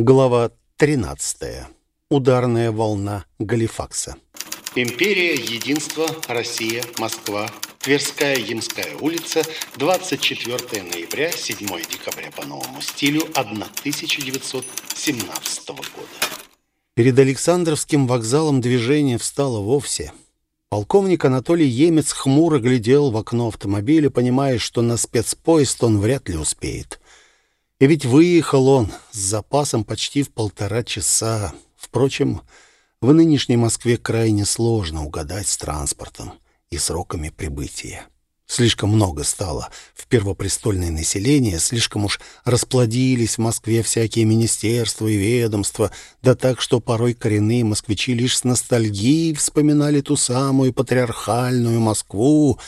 Глава 13. Ударная волна Галифакса. Империя, Единство, Россия, Москва, Тверская, Ямская улица, 24 ноября, 7 декабря по новому стилю 1917 года. Перед Александровским вокзалом движение встало вовсе. Полковник Анатолий Емец хмуро глядел в окно автомобиля, понимая, что на спецпоезд он вряд ли успеет. И ведь выехал он с запасом почти в полтора часа. Впрочем, в нынешней Москве крайне сложно угадать с транспортом и сроками прибытия. Слишком много стало в первопрестольное население, слишком уж расплодились в Москве всякие министерства и ведомства, да так, что порой коренные москвичи лишь с ностальгией вспоминали ту самую патриархальную Москву,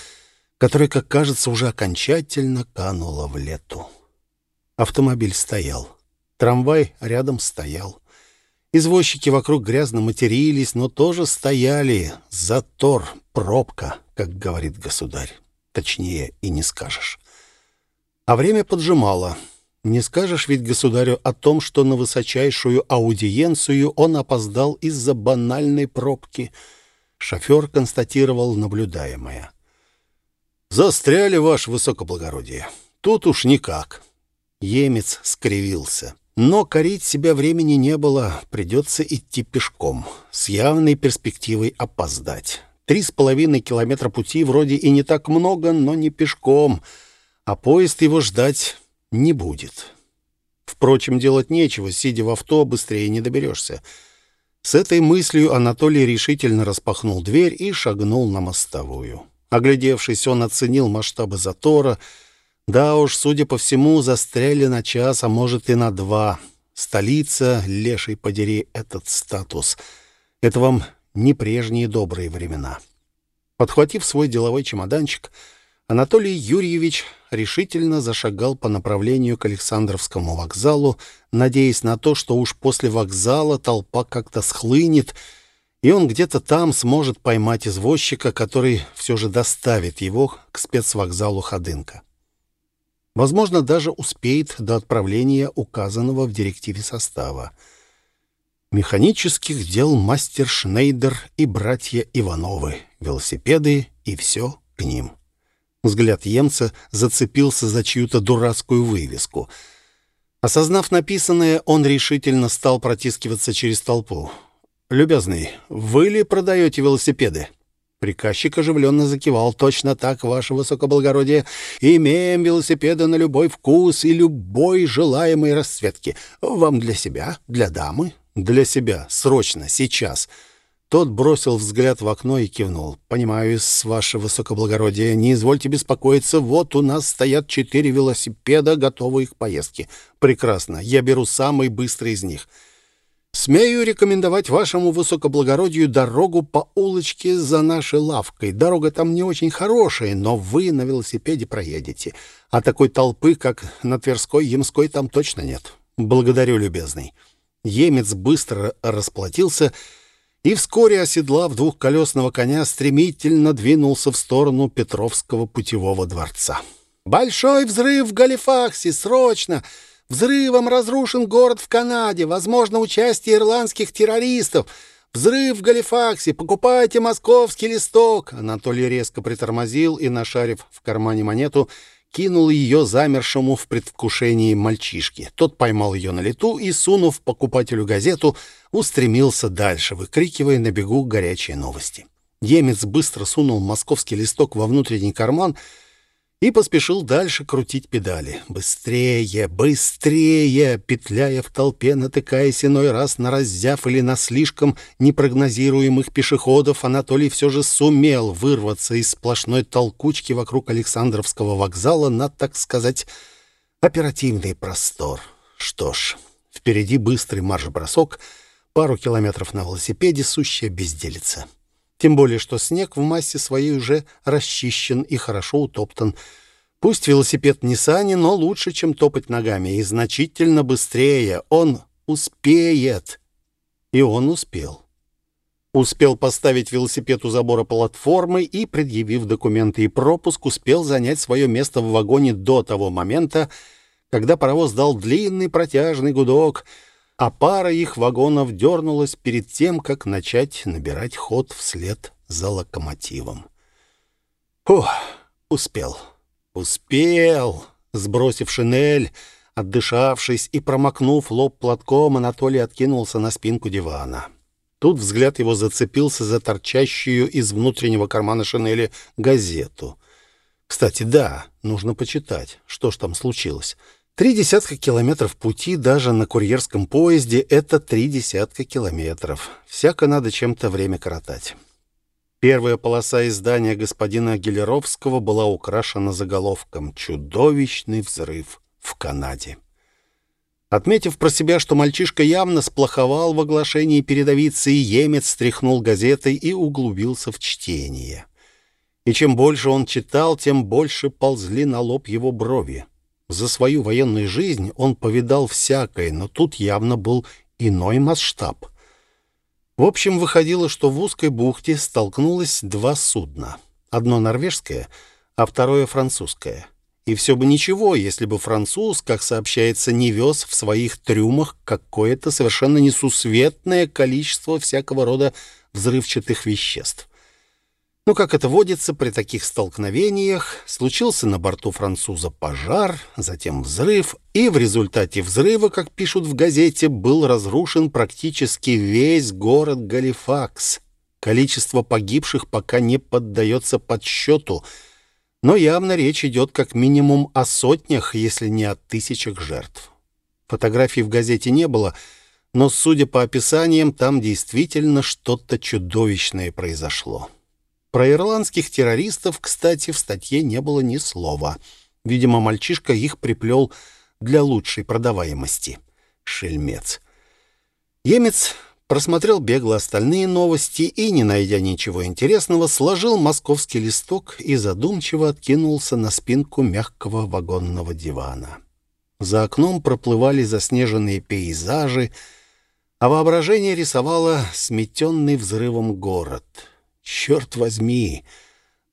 которая, как кажется, уже окончательно канула в лету. Автомобиль стоял. Трамвай рядом стоял. Извозчики вокруг грязно матерились, но тоже стояли. Затор, пробка, как говорит государь. Точнее и не скажешь. А время поджимало. Не скажешь ведь государю о том, что на высочайшую аудиенцию он опоздал из-за банальной пробки. Шофер констатировал наблюдаемое. «Застряли, ваше высокоблагородие. Тут уж никак». Емец скривился. Но корить себя времени не было, придется идти пешком, с явной перспективой опоздать. Три с половиной километра пути вроде и не так много, но не пешком, а поезд его ждать не будет. Впрочем, делать нечего, сидя в авто, быстрее не доберешься. С этой мыслью Анатолий решительно распахнул дверь и шагнул на мостовую. Оглядевшись, он оценил масштабы затора — да уж, судя по всему, застряли на час, а может и на два. Столица, леший подери этот статус. Это вам не прежние добрые времена. Подхватив свой деловой чемоданчик, Анатолий Юрьевич решительно зашагал по направлению к Александровскому вокзалу, надеясь на то, что уж после вокзала толпа как-то схлынет, и он где-то там сможет поймать извозчика, который все же доставит его к спецвокзалу Ходынка. Возможно, даже успеет до отправления указанного в директиве состава. Механических дел мастер Шнейдер и братья Ивановы, велосипеды и все к ним. Взгляд Емца зацепился за чью-то дурацкую вывеску. Осознав написанное, он решительно стал протискиваться через толпу. «Любезный, вы ли продаете велосипеды?» Приказчик оживленно закивал. «Точно так, ваше высокоблагородие. Имеем велосипеды на любой вкус и любой желаемой расцветки. Вам для себя? Для дамы?» «Для себя. Срочно. Сейчас». Тот бросил взгляд в окно и кивнул. «Понимаю, с ваше высокоблагородие. Не извольте беспокоиться. Вот у нас стоят четыре велосипеда, готовые к поездке. Прекрасно. Я беру самый быстрый из них». Смею рекомендовать вашему высокоблагородию дорогу по улочке за нашей лавкой. Дорога там не очень хорошая, но вы на велосипеде проедете. А такой толпы, как на Тверской, Ямской, там точно нет. Благодарю, любезный. Емец быстро расплатился и вскоре, оседлав двухколесного коня, стремительно двинулся в сторону Петровского путевого дворца. «Большой взрыв в Галифаксе! Срочно!» Взрывом разрушен город в Канаде, возможно, участие ирландских террористов. Взрыв в Галифаксе, покупайте московский листок. Анатолий резко притормозил и, нашарив в кармане монету, кинул ее замершему в предвкушении мальчишке. Тот поймал ее на лету и, сунув покупателю газету, устремился дальше, выкрикивая на бегу горячие новости. Емец быстро сунул московский листок во внутренний карман — и поспешил дальше крутить педали. Быстрее, быстрее, петляя в толпе, натыкаясь иной раз на раззяв или на слишком непрогнозируемых пешеходов, Анатолий все же сумел вырваться из сплошной толкучки вокруг Александровского вокзала на, так сказать, оперативный простор. Что ж, впереди быстрый марш-бросок, пару километров на велосипеде, сущая безделица. Тем более, что снег в массе своей уже расчищен и хорошо утоптан. Пусть велосипед не сани, но лучше, чем топать ногами, и значительно быстрее. Он успеет. И он успел. Успел поставить велосипед у забора платформы и, предъявив документы и пропуск, успел занять свое место в вагоне до того момента, когда паровоз дал длинный протяжный гудок — а пара их вагонов дернулась перед тем, как начать набирать ход вслед за локомотивом. Фух, успел, успел. Сбросив шинель, отдышавшись и промокнув лоб платком, Анатолий откинулся на спинку дивана. Тут взгляд его зацепился за торчащую из внутреннего кармана шинели газету. Кстати, да, нужно почитать, что ж там случилось. Три десятка километров пути даже на курьерском поезде — это три десятка километров. Всяко надо чем-то время коротать. Первая полоса издания господина Гелеровского была украшена заголовком «Чудовищный взрыв в Канаде». Отметив про себя, что мальчишка явно сплоховал в оглашении передовицы, Емец стряхнул газетой и углубился в чтение. И чем больше он читал, тем больше ползли на лоб его брови. За свою военную жизнь он повидал всякое, но тут явно был иной масштаб. В общем, выходило, что в узкой бухте столкнулось два судна. Одно норвежское, а второе французское. И все бы ничего, если бы француз, как сообщается, не вез в своих трюмах какое-то совершенно несусветное количество всякого рода взрывчатых веществ. Но, как это водится при таких столкновениях, случился на борту француза пожар, затем взрыв, и в результате взрыва, как пишут в газете, был разрушен практически весь город Галифакс. Количество погибших пока не поддается подсчету, но явно речь идет как минимум о сотнях, если не о тысячах жертв. Фотографий в газете не было, но, судя по описаниям, там действительно что-то чудовищное произошло. Про ирландских террористов, кстати, в статье не было ни слова. Видимо, мальчишка их приплел для лучшей продаваемости. Шельмец. Емец просмотрел бегло остальные новости и, не найдя ничего интересного, сложил московский листок и задумчиво откинулся на спинку мягкого вагонного дивана. За окном проплывали заснеженные пейзажи, а воображение рисовало сметенный взрывом город — Черт возьми!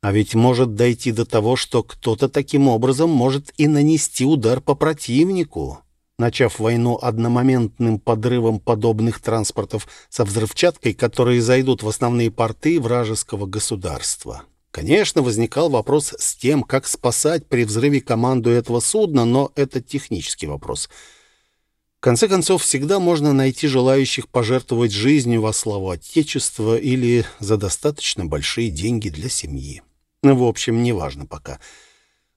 А ведь может дойти до того, что кто-то таким образом может и нанести удар по противнику, начав войну одномоментным подрывом подобных транспортов со взрывчаткой, которые зайдут в основные порты вражеского государства. Конечно, возникал вопрос с тем, как спасать при взрыве команду этого судна, но это технический вопрос — в конце концов, всегда можно найти желающих пожертвовать жизнью во славу Отечества или за достаточно большие деньги для семьи. Ну, в общем, не важно пока.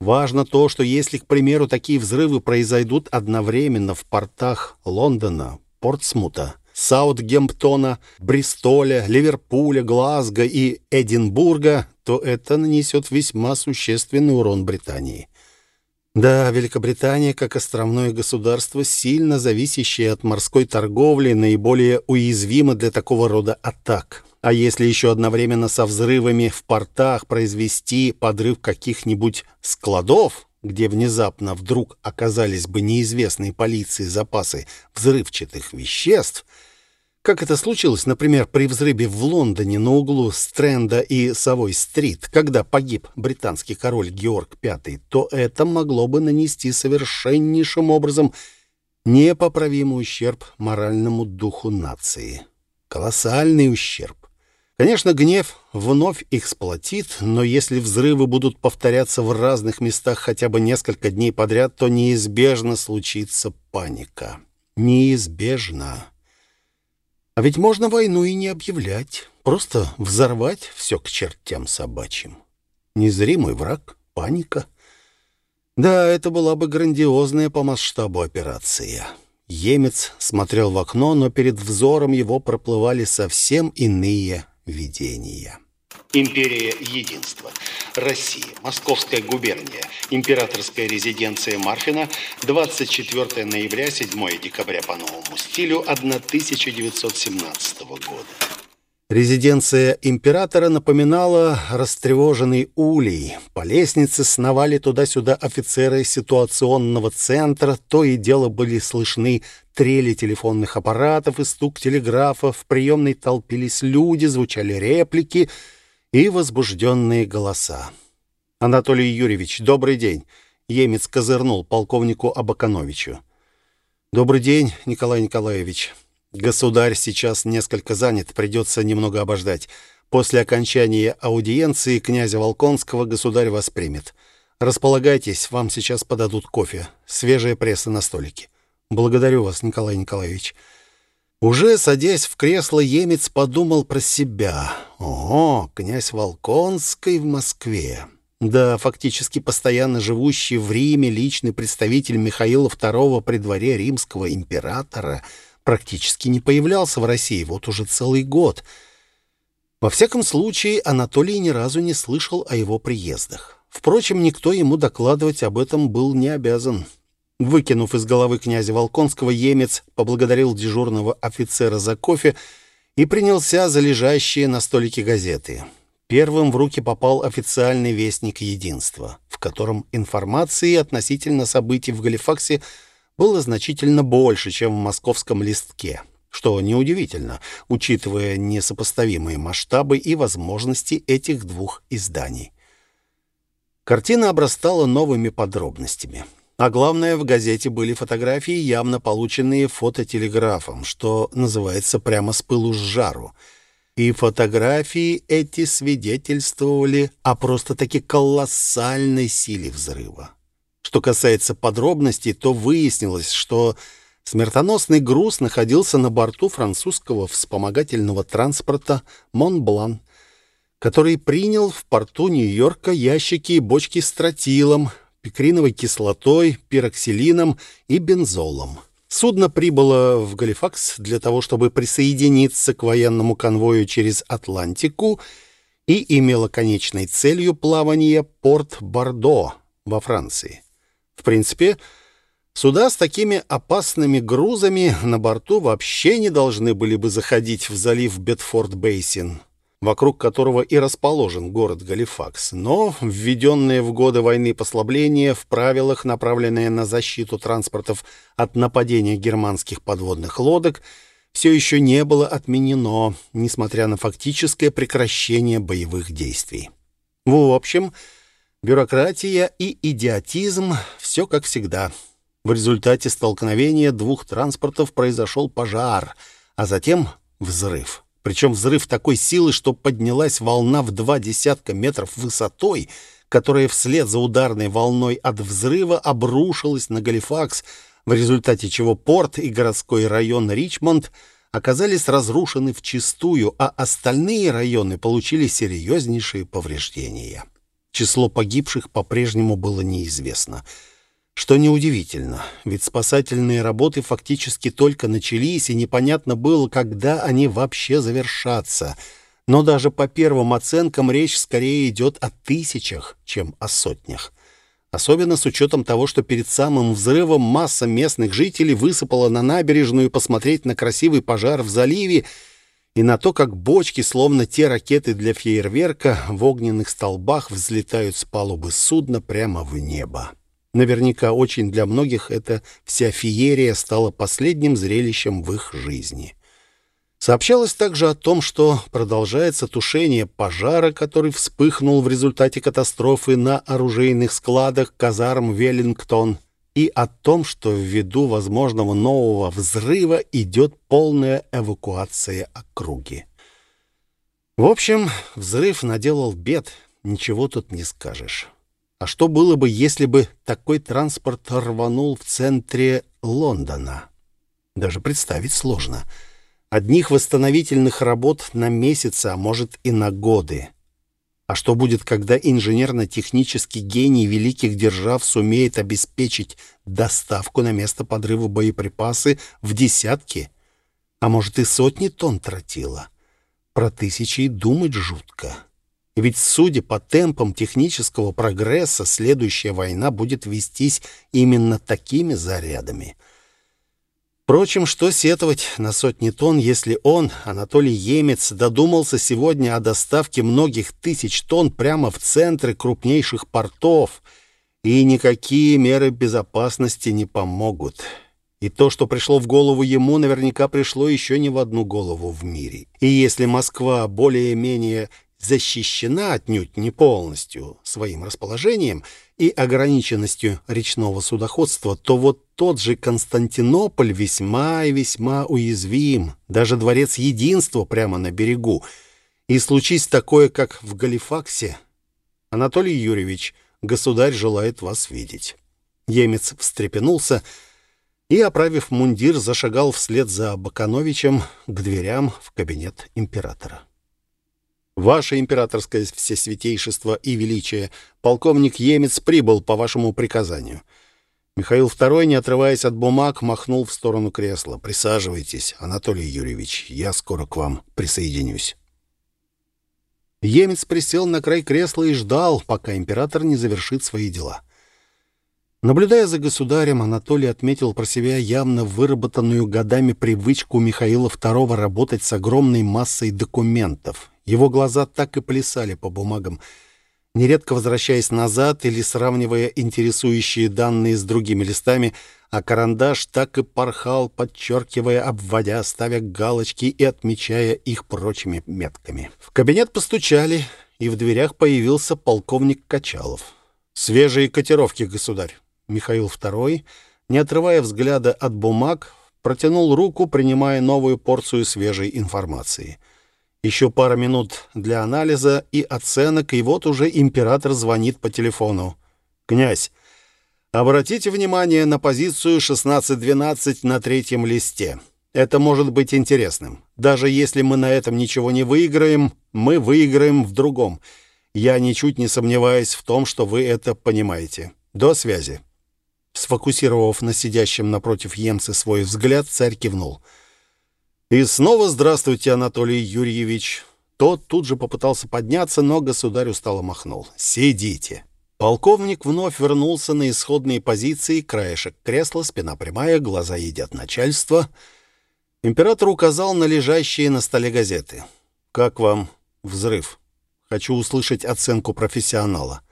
Важно то, что если, к примеру, такие взрывы произойдут одновременно в портах Лондона, Портсмута, Саутгемптона, Бристоля, Ливерпуля, Глазго и Эдинбурга, то это нанесет весьма существенный урон Британии. Да, Великобритания, как островное государство, сильно зависящее от морской торговли, наиболее уязвима для такого рода атак. А если еще одновременно со взрывами в портах произвести подрыв каких-нибудь складов, где внезапно вдруг оказались бы неизвестные полиции запасы взрывчатых веществ – как это случилось, например, при взрыве в Лондоне на углу Стрэнда и Совой-стрит, когда погиб британский король Георг V, то это могло бы нанести совершеннейшим образом непоправимый ущерб моральному духу нации. Колоссальный ущерб. Конечно, гнев вновь их сплотит, но если взрывы будут повторяться в разных местах хотя бы несколько дней подряд, то неизбежно случится паника. Неизбежно. А ведь можно войну и не объявлять, просто взорвать все к чертям собачьим. Незримый враг, паника. Да, это была бы грандиозная по масштабу операция. Емец смотрел в окно, но перед взором его проплывали совсем иные видения. Империя Единства. Россия. Московская губерния. Императорская резиденция Марфина. 24 ноября, 7 декабря по новому стилю 1917 года. Резиденция императора напоминала растревоженный улей. По лестнице сновали туда-сюда офицеры ситуационного центра. То и дело были слышны трели телефонных аппаратов и стук телеграфа. В приемной толпились люди, звучали реплики — и возбужденные голоса. «Анатолий Юрьевич, добрый день!» Емец козырнул полковнику Абакановичу. «Добрый день, Николай Николаевич. Государь сейчас несколько занят, придется немного обождать. После окончания аудиенции князя Волконского государь вас примет. Располагайтесь, вам сейчас подадут кофе. Свежая пресса на столике. Благодарю вас, Николай Николаевич». Уже садясь в кресло, Емец подумал про себя. «Ого, князь Волконский в Москве. Да, фактически постоянно живущий в Риме личный представитель Михаила II при дворе римского императора практически не появлялся в России вот уже целый год. Во всяком случае, Анатолий ни разу не слышал о его приездах. Впрочем, никто ему докладывать об этом был не обязан. Выкинув из головы князя Волконского, емец поблагодарил дежурного офицера за кофе и принялся за лежащие на столике газеты. Первым в руки попал официальный вестник единства, в котором информации относительно событий в Галифаксе было значительно больше, чем в московском листке, что неудивительно, учитывая несопоставимые масштабы и возможности этих двух изданий. Картина обрастала новыми подробностями — а главное, в газете были фотографии, явно полученные фототелеграфом, что называется прямо с пылу с жару. И фотографии эти свидетельствовали о просто-таки колоссальной силе взрыва. Что касается подробностей, то выяснилось, что смертоносный груз находился на борту французского вспомогательного транспорта «Монблан», который принял в порту Нью-Йорка ящики и бочки с тротилом, пикриновой кислотой, пироксилином и бензолом. Судно прибыло в Галифакс для того, чтобы присоединиться к военному конвою через Атлантику и имело конечной целью плавание порт Бордо во Франции. В принципе, суда с такими опасными грузами на борту вообще не должны были бы заходить в залив Бетфорд-Бейсин вокруг которого и расположен город Галифакс, но введенные в годы войны послабления в правилах, направленные на защиту транспортов от нападения германских подводных лодок, все еще не было отменено, несмотря на фактическое прекращение боевых действий. В общем, бюрократия и идиотизм — все как всегда. В результате столкновения двух транспортов произошел пожар, а затем взрыв. Причем взрыв такой силы, что поднялась волна в два десятка метров высотой, которая вслед за ударной волной от взрыва обрушилась на Галифакс, в результате чего порт и городской район Ричмонд оказались разрушены вчистую, а остальные районы получили серьезнейшие повреждения. Число погибших по-прежнему было неизвестно — что неудивительно, ведь спасательные работы фактически только начались, и непонятно было, когда они вообще завершатся. Но даже по первым оценкам речь скорее идет о тысячах, чем о сотнях. Особенно с учетом того, что перед самым взрывом масса местных жителей высыпала на набережную посмотреть на красивый пожар в заливе и на то, как бочки, словно те ракеты для фейерверка, в огненных столбах взлетают с палубы судна прямо в небо. Наверняка очень для многих эта вся феерия стала последним зрелищем в их жизни. Сообщалось также о том, что продолжается тушение пожара, который вспыхнул в результате катастрофы на оружейных складах казарм Веллингтон, и о том, что ввиду возможного нового взрыва идет полная эвакуация округи. В общем, взрыв наделал бед, ничего тут не скажешь. А что было бы, если бы такой транспорт рванул в центре Лондона? Даже представить сложно. Одних восстановительных работ на месяцы, а может и на годы. А что будет, когда инженерно-технический гений великих держав сумеет обеспечить доставку на место подрыва боеприпасы в десятки, а может и сотни тонн тротила? Про тысячи и думать жутко. Ведь, судя по темпам технического прогресса, следующая война будет вестись именно такими зарядами. Впрочем, что сетовать на сотни тонн, если он, Анатолий Емец, додумался сегодня о доставке многих тысяч тонн прямо в центры крупнейших портов, и никакие меры безопасности не помогут. И то, что пришло в голову ему, наверняка пришло еще не в одну голову в мире. И если Москва более-менее защищена отнюдь не полностью своим расположением и ограниченностью речного судоходства, то вот тот же Константинополь весьма и весьма уязвим. Даже дворец единства прямо на берегу. И случись такое, как в Галифаксе, Анатолий Юрьевич, государь желает вас видеть. Емец встрепенулся и, оправив мундир, зашагал вслед за Бакановичем к дверям в кабинет императора. «Ваше императорское всесвятейшество и величие, полковник Емец прибыл по вашему приказанию». Михаил II, не отрываясь от бумаг, махнул в сторону кресла. «Присаживайтесь, Анатолий Юрьевич, я скоро к вам присоединюсь». Емец присел на край кресла и ждал, пока император не завершит свои дела. Наблюдая за государем, Анатолий отметил про себя явно выработанную годами привычку Михаила II работать с огромной массой документов. Его глаза так и плясали по бумагам, нередко возвращаясь назад или сравнивая интересующие данные с другими листами, а карандаш так и порхал, подчеркивая, обводя, ставя галочки и отмечая их прочими метками. В кабинет постучали, и в дверях появился полковник Качалов. «Свежие котировки, государь». Михаил II, не отрывая взгляда от бумаг, протянул руку, принимая новую порцию свежей информации. Еще пара минут для анализа и оценок, и вот уже император звонит по телефону. «Князь, обратите внимание на позицию 1612 на третьем листе. Это может быть интересным. Даже если мы на этом ничего не выиграем, мы выиграем в другом. Я ничуть не сомневаюсь в том, что вы это понимаете. До связи». Сфокусировав на сидящем напротив Емцы свой взгляд, царь кивнул. «И снова здравствуйте, Анатолий Юрьевич». Тот тут же попытался подняться, но государь устало махнул. «Сидите». Полковник вновь вернулся на исходные позиции, краешек кресла, спина прямая, глаза едят начальство. Император указал на лежащие на столе газеты. «Как вам взрыв? Хочу услышать оценку профессионала».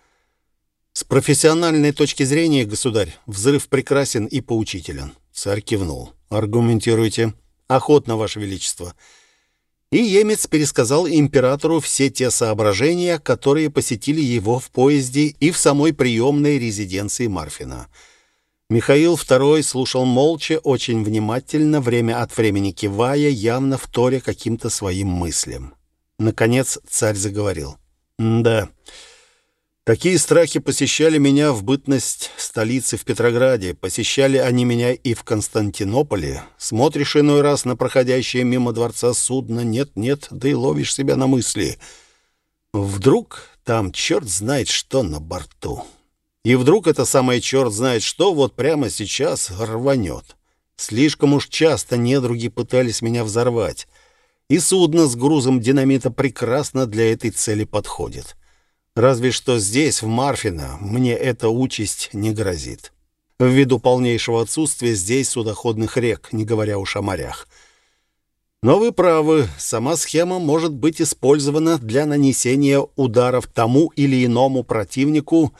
С профессиональной точки зрения, государь, взрыв прекрасен и поучителен. Царь кивнул. Аргументируйте. Охотно, ваше величество. И Емец пересказал императору все те соображения, которые посетили его в поезде и в самой приемной резиденции Марфина. Михаил II слушал молча, очень внимательно, время от времени кивая, явно вторя каким-то своим мыслям. Наконец царь заговорил. «Да, Такие страхи посещали меня в бытность столицы в Петрограде, посещали они меня и в Константинополе. Смотришь иной раз на проходящее мимо дворца судно, нет-нет, да и ловишь себя на мысли. Вдруг там черт знает что на борту. И вдруг это самое черт знает что вот прямо сейчас рванет. Слишком уж часто недруги пытались меня взорвать. И судно с грузом динамита прекрасно для этой цели подходит. Разве что здесь, в Марфино, мне эта участь не грозит. Ввиду полнейшего отсутствия здесь судоходных рек, не говоря уж о морях. Но вы правы, сама схема может быть использована для нанесения ударов тому или иному противнику,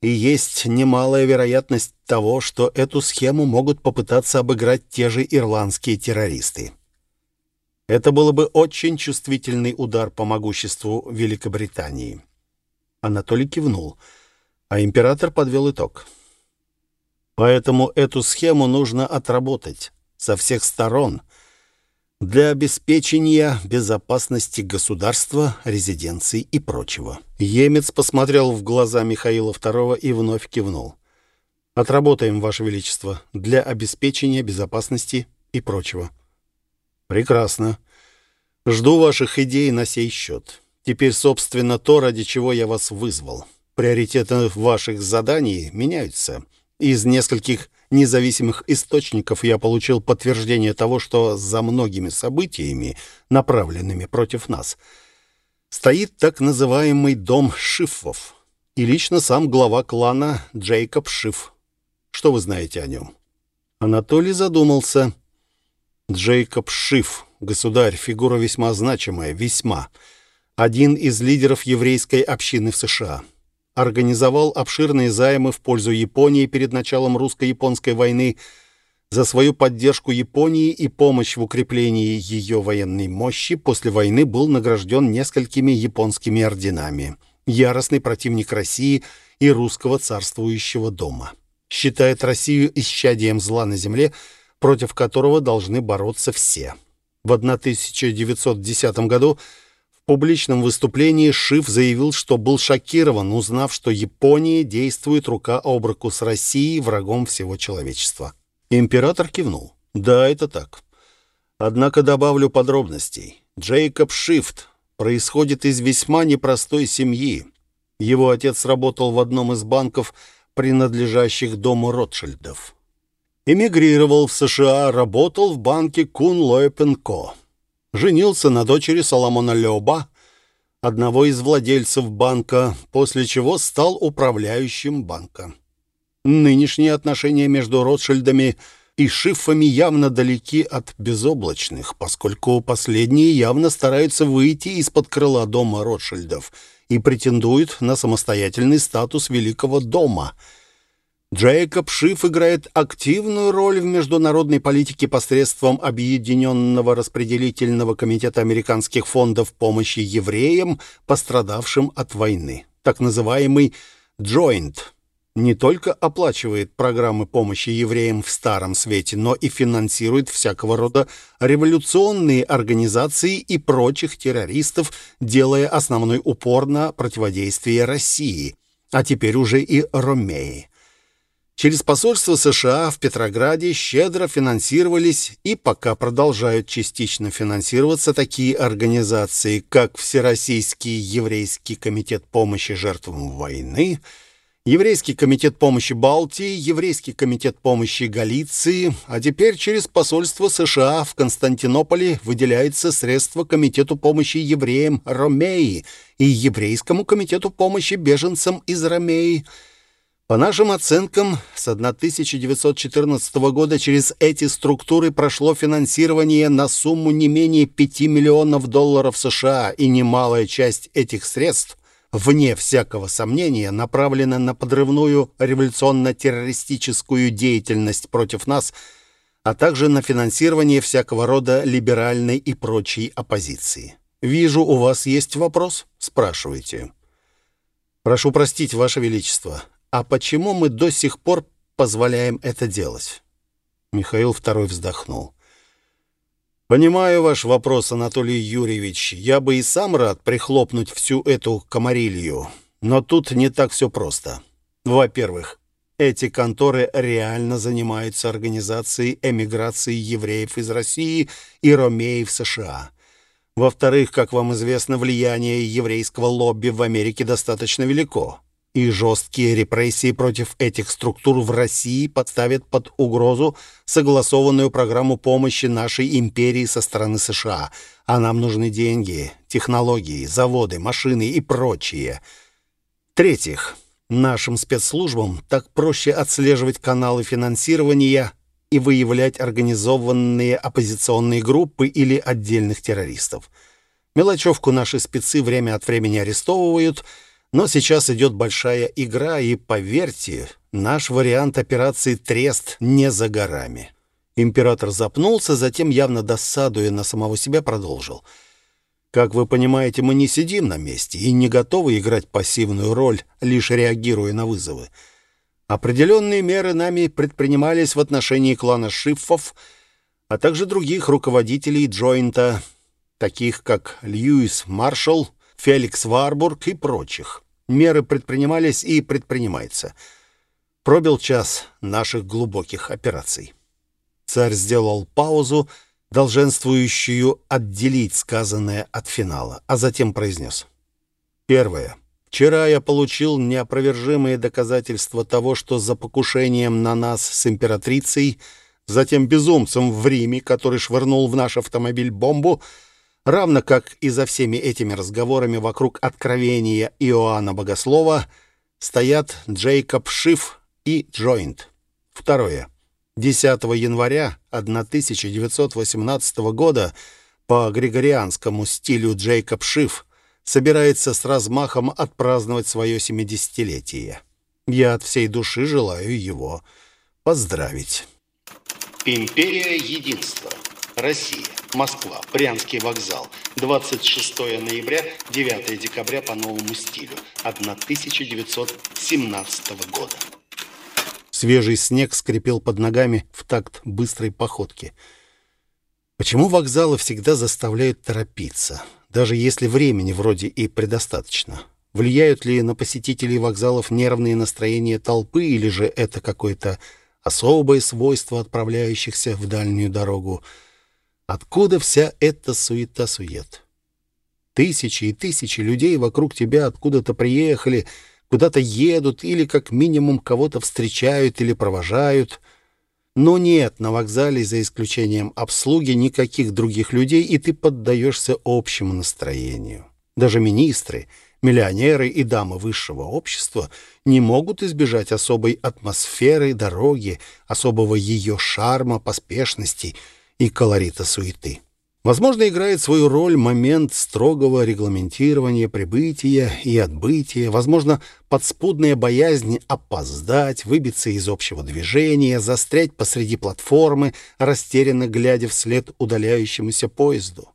и есть немалая вероятность того, что эту схему могут попытаться обыграть те же ирландские террористы. Это было бы очень чувствительный удар по могуществу Великобритании. Анатолий кивнул, а император подвел итог. Поэтому эту схему нужно отработать со всех сторон для обеспечения безопасности государства, резиденций и прочего. Емец посмотрел в глаза Михаила II и вновь кивнул. «Отработаем, Ваше Величество, для обеспечения безопасности и прочего». «Прекрасно. Жду ваших идей на сей счет. Теперь, собственно, то, ради чего я вас вызвал. Приоритеты ваших заданий меняются. Из нескольких независимых источников я получил подтверждение того, что за многими событиями, направленными против нас, стоит так называемый дом Шифов и лично сам глава клана Джейкоб Шиф. Что вы знаете о нем? Анатолий задумался. Джейкоб Шиф, государь, фигура весьма значимая, весьма один из лидеров еврейской общины в США. Организовал обширные займы в пользу Японии перед началом русско-японской войны за свою поддержку Японии и помощь в укреплении ее военной мощи после войны был награжден несколькими японскими орденами. Яростный противник России и русского царствующего дома. Считает Россию исчадием зла на земле, против которого должны бороться все. В 1910 году публичном выступлении Шиф заявил, что был шокирован, узнав, что Япония действует рука об руку с Россией, врагом всего человечества. Император кивнул. «Да, это так. Однако добавлю подробностей. Джейкоб Шифт происходит из весьма непростой семьи. Его отец работал в одном из банков, принадлежащих дому Ротшильдов. Эмигрировал в США, работал в банке Кун Лойпен Ко. Женился на дочери Соломона Леоба, одного из владельцев банка, после чего стал управляющим банка. Нынешние отношения между Ротшильдами – и шифами явно далеки от безоблачных, поскольку последние явно стараются выйти из-под крыла дома Ротшильдов и претендуют на самостоятельный статус Великого дома. Джейкоб Шиф играет активную роль в международной политике посредством Объединенного распределительного комитета американских фондов помощи евреям, пострадавшим от войны, так называемый «Джойнт» не только оплачивает программы помощи евреям в Старом Свете, но и финансирует всякого рода революционные организации и прочих террористов, делая основной упор на противодействие России, а теперь уже и Ромеи. Через посольство США в Петрограде щедро финансировались и пока продолжают частично финансироваться такие организации, как Всероссийский еврейский комитет помощи жертвам войны – Еврейский комитет помощи Балтии, Еврейский комитет помощи Галиции, а теперь через посольство США в Константинополе выделяется средства Комитету помощи евреям Ромеи и Еврейскому комитету помощи беженцам из Ромеи. По нашим оценкам, с 1914 года через эти структуры прошло финансирование на сумму не менее 5 миллионов долларов США, и немалая часть этих средств вне всякого сомнения, направлена на подрывную революционно-террористическую деятельность против нас, а также на финансирование всякого рода либеральной и прочей оппозиции. Вижу, у вас есть вопрос? Спрашивайте. Прошу простить, Ваше Величество, а почему мы до сих пор позволяем это делать? Михаил II вздохнул. «Понимаю ваш вопрос, Анатолий Юрьевич. Я бы и сам рад прихлопнуть всю эту комарилью. Но тут не так все просто. Во-первых, эти конторы реально занимаются организацией эмиграции евреев из России и ромеев США. Во-вторых, как вам известно, влияние еврейского лобби в Америке достаточно велико и жесткие репрессии против этих структур в России подставят под угрозу согласованную программу помощи нашей империи со стороны США. А нам нужны деньги, технологии, заводы, машины и прочее. В-третьих, нашим спецслужбам так проще отслеживать каналы финансирования и выявлять организованные оппозиционные группы или отдельных террористов. Мелочевку наши спецы время от времени арестовывают – но сейчас идет большая игра, и, поверьте, наш вариант операции «Трест» не за горами. Император запнулся, затем, явно досадуя на самого себя, продолжил. «Как вы понимаете, мы не сидим на месте и не готовы играть пассивную роль, лишь реагируя на вызовы. Определенные меры нами предпринимались в отношении клана Шиффов, а также других руководителей Джойнта, таких как Льюис Маршалл, Феликс Варбург и прочих. Меры предпринимались и предпринимаются. Пробил час наших глубоких операций. Царь сделал паузу, долженствующую отделить сказанное от финала, а затем произнес. Первое. Вчера я получил неопровержимые доказательства того, что за покушением на нас с императрицей, затем безумцем в Риме, который швырнул в наш автомобиль бомбу, равно как и за всеми этими разговорами вокруг откровения Иоанна Богослова, стоят Джейкоб Шиф и Джойнт. Второе. 10 января 1918 года по григорианскому стилю Джейкоб Шиф собирается с размахом отпраздновать свое 70-летие. Я от всей души желаю его поздравить. Империя Единства. Россия. Москва. Брянский вокзал. 26 ноября, 9 декабря по новому стилю. 1917 года. Свежий снег скрипел под ногами в такт быстрой походки. Почему вокзалы всегда заставляют торопиться, даже если времени вроде и предостаточно? Влияют ли на посетителей вокзалов нервные настроения толпы, или же это какое-то особое свойство отправляющихся в дальнюю дорогу? Откуда вся эта суета-сует? Тысячи и тысячи людей вокруг тебя откуда-то приехали, куда-то едут или как минимум кого-то встречают или провожают. Но нет на вокзале, за исключением обслуги, никаких других людей, и ты поддаешься общему настроению. Даже министры — Миллионеры и дамы высшего общества не могут избежать особой атмосферы дороги, особого ее шарма, поспешности и колорита суеты. Возможно, играет свою роль момент строгого регламентирования прибытия и отбытия, возможно, подспудная боязнь опоздать, выбиться из общего движения, застрять посреди платформы, растерянно глядя вслед удаляющемуся поезду.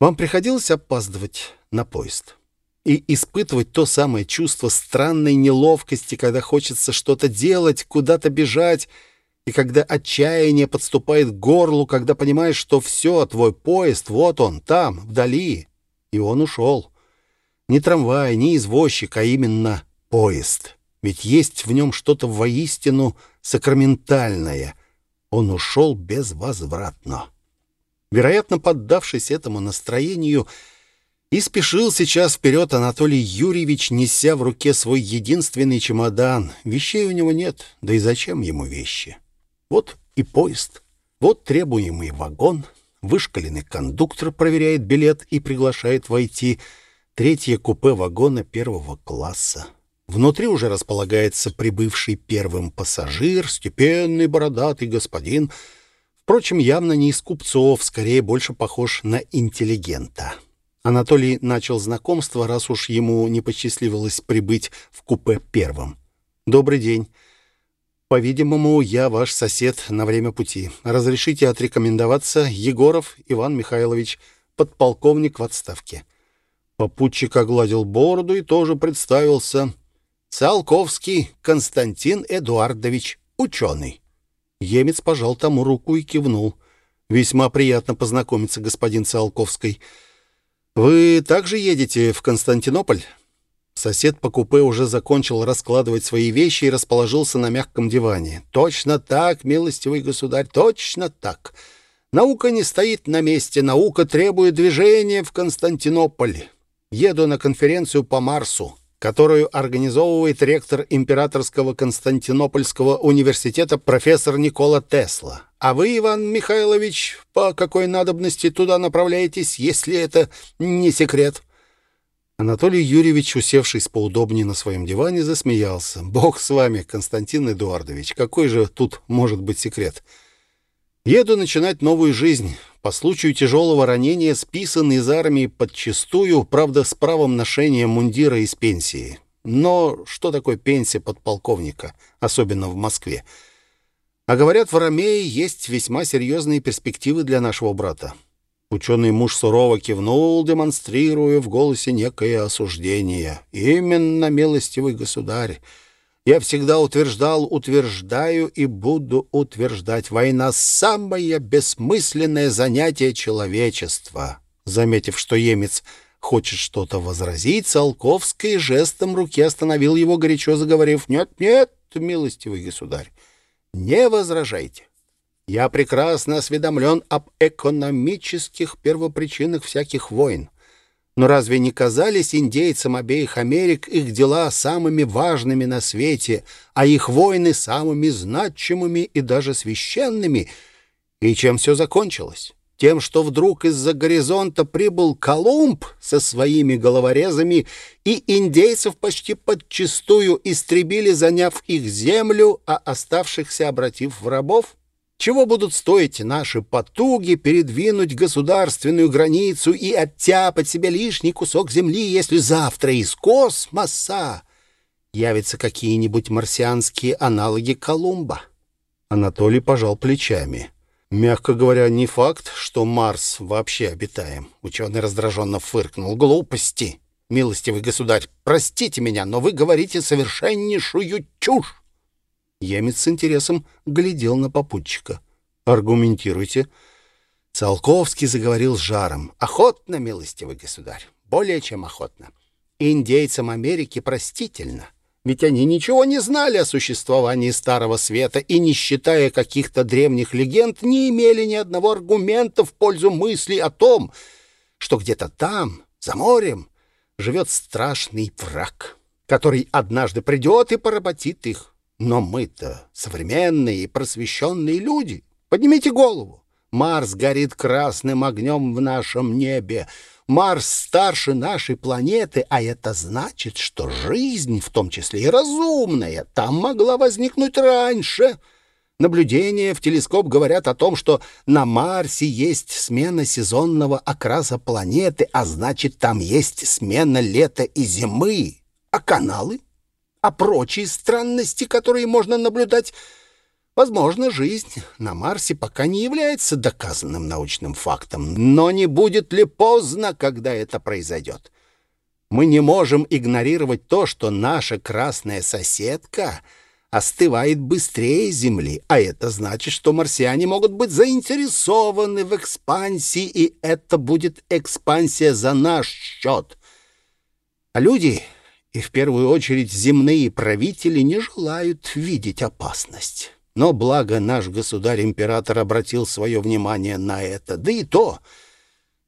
Вам приходилось опаздывать на поезд? и испытывать то самое чувство странной неловкости, когда хочется что-то делать, куда-то бежать, и когда отчаяние подступает к горлу, когда понимаешь, что все, твой поезд, вот он, там, вдали, и он ушел. Не трамвай, не извозчик, а именно поезд. Ведь есть в нем что-то воистину сакраментальное. Он ушел безвозвратно. Вероятно, поддавшись этому настроению, и спешил сейчас вперед Анатолий Юрьевич, неся в руке свой единственный чемодан. Вещей у него нет, да и зачем ему вещи? Вот и поезд, вот требуемый вагон, вышкаленный кондуктор проверяет билет и приглашает войти. Третье купе вагона первого класса. Внутри уже располагается прибывший первым пассажир, степенный бородатый господин. Впрочем, явно не из купцов, скорее больше похож на интеллигента. Анатолий начал знакомство, раз уж ему не посчастливилось прибыть в купе первым. «Добрый день. По-видимому, я ваш сосед на время пути. Разрешите отрекомендоваться Егоров Иван Михайлович, подполковник в отставке». Попутчик огладил бороду и тоже представился. «Циолковский Константин Эдуардович, ученый». Емец пожал тому руку и кивнул. «Весьма приятно познакомиться, господин Циолковский». «Вы также едете в Константинополь?» Сосед по купе уже закончил раскладывать свои вещи и расположился на мягком диване. «Точно так, милостивый государь, точно так. Наука не стоит на месте, наука требует движения в Константинополь. Еду на конференцию по Марсу которую организовывает ректор Императорского Константинопольского университета профессор Никола Тесла. А вы, Иван Михайлович, по какой надобности туда направляетесь, если это не секрет?» Анатолий Юрьевич, усевшись поудобнее на своем диване, засмеялся. «Бог с вами, Константин Эдуардович, какой же тут может быть секрет? Еду начинать новую жизнь. По случаю тяжелого ранения списан из армии подчистую, правда, с правом ношения мундира из пенсии. Но что такое пенсия подполковника, особенно в Москве? А говорят, в Ромее есть весьма серьезные перспективы для нашего брата. Ученый муж сурово кивнул, демонстрируя в голосе некое осуждение. «Именно, милостивый государь, я всегда утверждал, утверждаю и буду утверждать. Война — самое бессмысленное занятие человечества. Заметив, что емец хочет что-то возразить, Салковский жестом руки остановил его, горячо заговорив. «Нет, нет, милостивый государь, не возражайте. Я прекрасно осведомлен об экономических первопричинах всяких войн. Но разве не казались индейцам обеих Америк их дела самыми важными на свете, а их войны самыми значимыми и даже священными? И чем все закончилось? Тем, что вдруг из-за горизонта прибыл Колумб со своими головорезами, и индейцев почти подчистую истребили, заняв их землю, а оставшихся обратив в рабов? Чего будут стоить наши потуги передвинуть государственную границу и оттяпать себе лишний кусок земли, если завтра из космоса явятся какие-нибудь марсианские аналоги Колумба? Анатолий пожал плечами. Мягко говоря, не факт, что Марс вообще обитаем. Ученый раздраженно фыркнул. Глупости. милостивый государь, простите меня, но вы говорите совершеннейшую чушь. Емец с интересом глядел на попутчика. «Аргументируйте». Циолковский заговорил с жаром. «Охотно, милостивый государь, более чем охотно. Индейцам Америки простительно, ведь они ничего не знали о существовании Старого Света и, не считая каких-то древних легенд, не имели ни одного аргумента в пользу мысли о том, что где-то там, за морем, живет страшный враг, который однажды придет и поработит их. Но мы-то современные и просвещенные люди. Поднимите голову. Марс горит красным огнем в нашем небе. Марс старше нашей планеты, а это значит, что жизнь, в том числе и разумная, там могла возникнуть раньше. Наблюдения в телескоп говорят о том, что на Марсе есть смена сезонного окраса планеты, а значит, там есть смена лета и зимы. А каналы? А прочие странности, которые можно наблюдать Возможно, жизнь на Марсе пока не является доказанным научным фактом, но не будет ли поздно, когда это произойдет? Мы не можем игнорировать то, что наша красная соседка остывает быстрее Земли, а это значит, что марсиане могут быть заинтересованы в экспансии, и это будет экспансия за наш счет. А люди, и в первую очередь земные правители, не желают видеть опасность. Но благо наш государь-император обратил свое внимание на это. Да и то,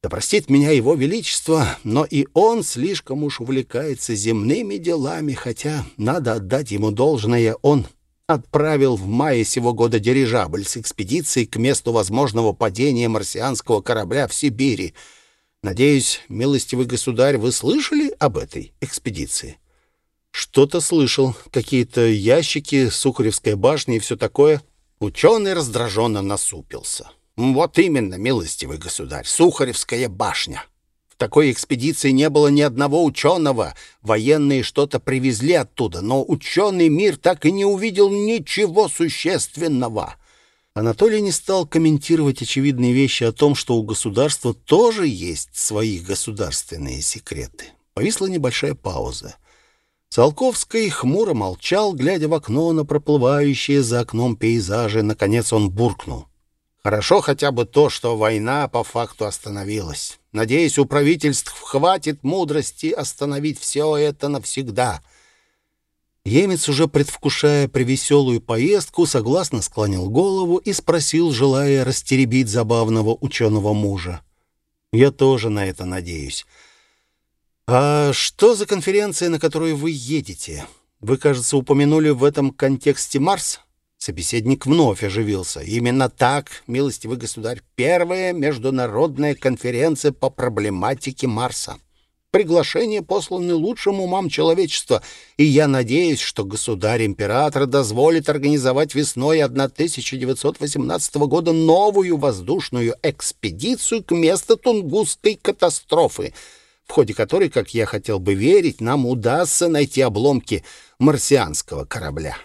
да простит меня его величество, но и он слишком уж увлекается земными делами, хотя надо отдать ему должное, он отправил в мае сего года дирижабль с экспедицией к месту возможного падения марсианского корабля в Сибири. Надеюсь, милостивый государь, вы слышали об этой экспедиции? Что-то слышал. Какие-то ящики, Сухаревская башня и все такое. Ученый раздраженно насупился. Вот именно, милостивый государь, Сухаревская башня. В такой экспедиции не было ни одного ученого. Военные что-то привезли оттуда, но ученый мир так и не увидел ничего существенного. Анатолий не стал комментировать очевидные вещи о том, что у государства тоже есть свои государственные секреты. Повисла небольшая пауза. Циолковский хмуро молчал, глядя в окно на проплывающие за окном пейзажи. Наконец он буркнул. «Хорошо хотя бы то, что война по факту остановилась. Надеюсь, у правительств хватит мудрости остановить все это навсегда». Емец, уже предвкушая привеселую поездку, согласно склонил голову и спросил, желая растеребить забавного ученого мужа. «Я тоже на это надеюсь». «А что за конференция, на которую вы едете? Вы, кажется, упомянули в этом контексте Марс?» Собеседник вновь оживился. «Именно так, милостивый государь, первая международная конференция по проблематике Марса. Приглашение посланы лучшим умам человечества, и я надеюсь, что государь-император дозволит организовать весной 1918 года новую воздушную экспедицию к месту Тунгусской катастрофы» в ходе которой, как я хотел бы верить, нам удастся найти обломки марсианского корабля.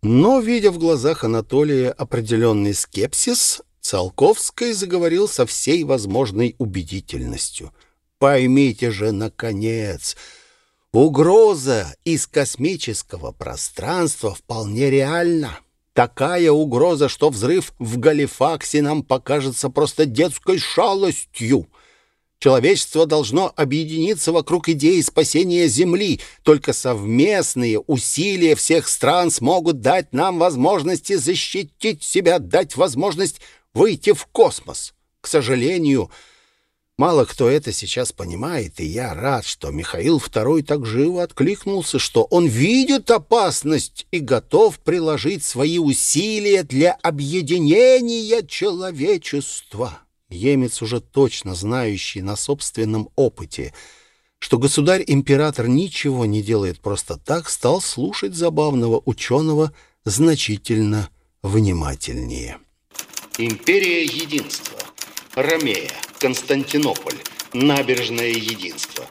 Но, видя в глазах Анатолия определенный скепсис, Циолковский заговорил со всей возможной убедительностью. «Поймите же, наконец, угроза из космического пространства вполне реальна. Такая угроза, что взрыв в Галифаксе нам покажется просто детской шалостью». Человечество должно объединиться вокруг идеи спасения Земли. Только совместные усилия всех стран смогут дать нам возможности защитить себя, дать возможность выйти в космос. К сожалению, мало кто это сейчас понимает, и я рад, что Михаил II так живо откликнулся, что он видит опасность и готов приложить свои усилия для объединения человечества. Емец, уже точно знающий на собственном опыте, что государь-император ничего не делает просто так, стал слушать забавного ученого значительно внимательнее. Империя единства. Ромея. Константинополь. Набережное единство.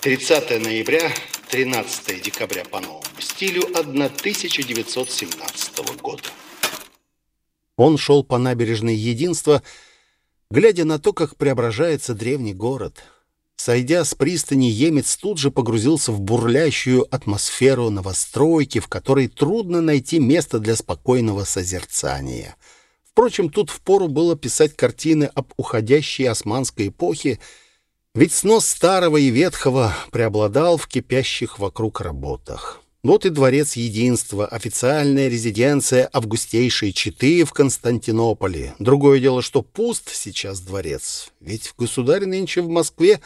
30 ноября, 13 декабря по новому стилю 1917 года. Он шел по набережной единства, глядя на то, как преображается древний город. Сойдя с пристани, Емец тут же погрузился в бурлящую атмосферу новостройки, в которой трудно найти место для спокойного созерцания. Впрочем, тут впору было писать картины об уходящей османской эпохе, ведь снос старого и ветхого преобладал в кипящих вокруг работах. Вот и дворец единства, официальная резиденция августейшей Читы в Константинополе. Другое дело, что пуст сейчас дворец, ведь государь нынче в Москве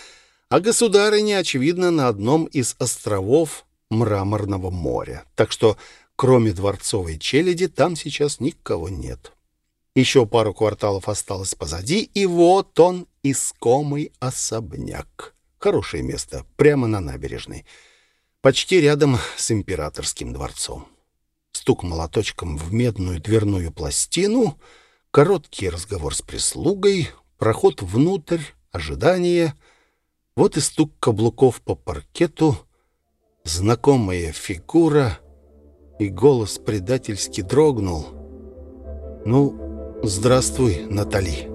а государыня, очевидно, на одном из островов Мраморного моря. Так что, кроме дворцовой челяди, там сейчас никого нет. Еще пару кварталов осталось позади, и вот он, искомый особняк. Хорошее место, прямо на набережной. Почти рядом с императорским дворцом. Стук молоточком в медную дверную пластину, короткий разговор с прислугой, проход внутрь, ожидание — вот и стук каблуков по паркету, знакомая фигура, и голос предательски дрогнул. «Ну, здравствуй, Натали».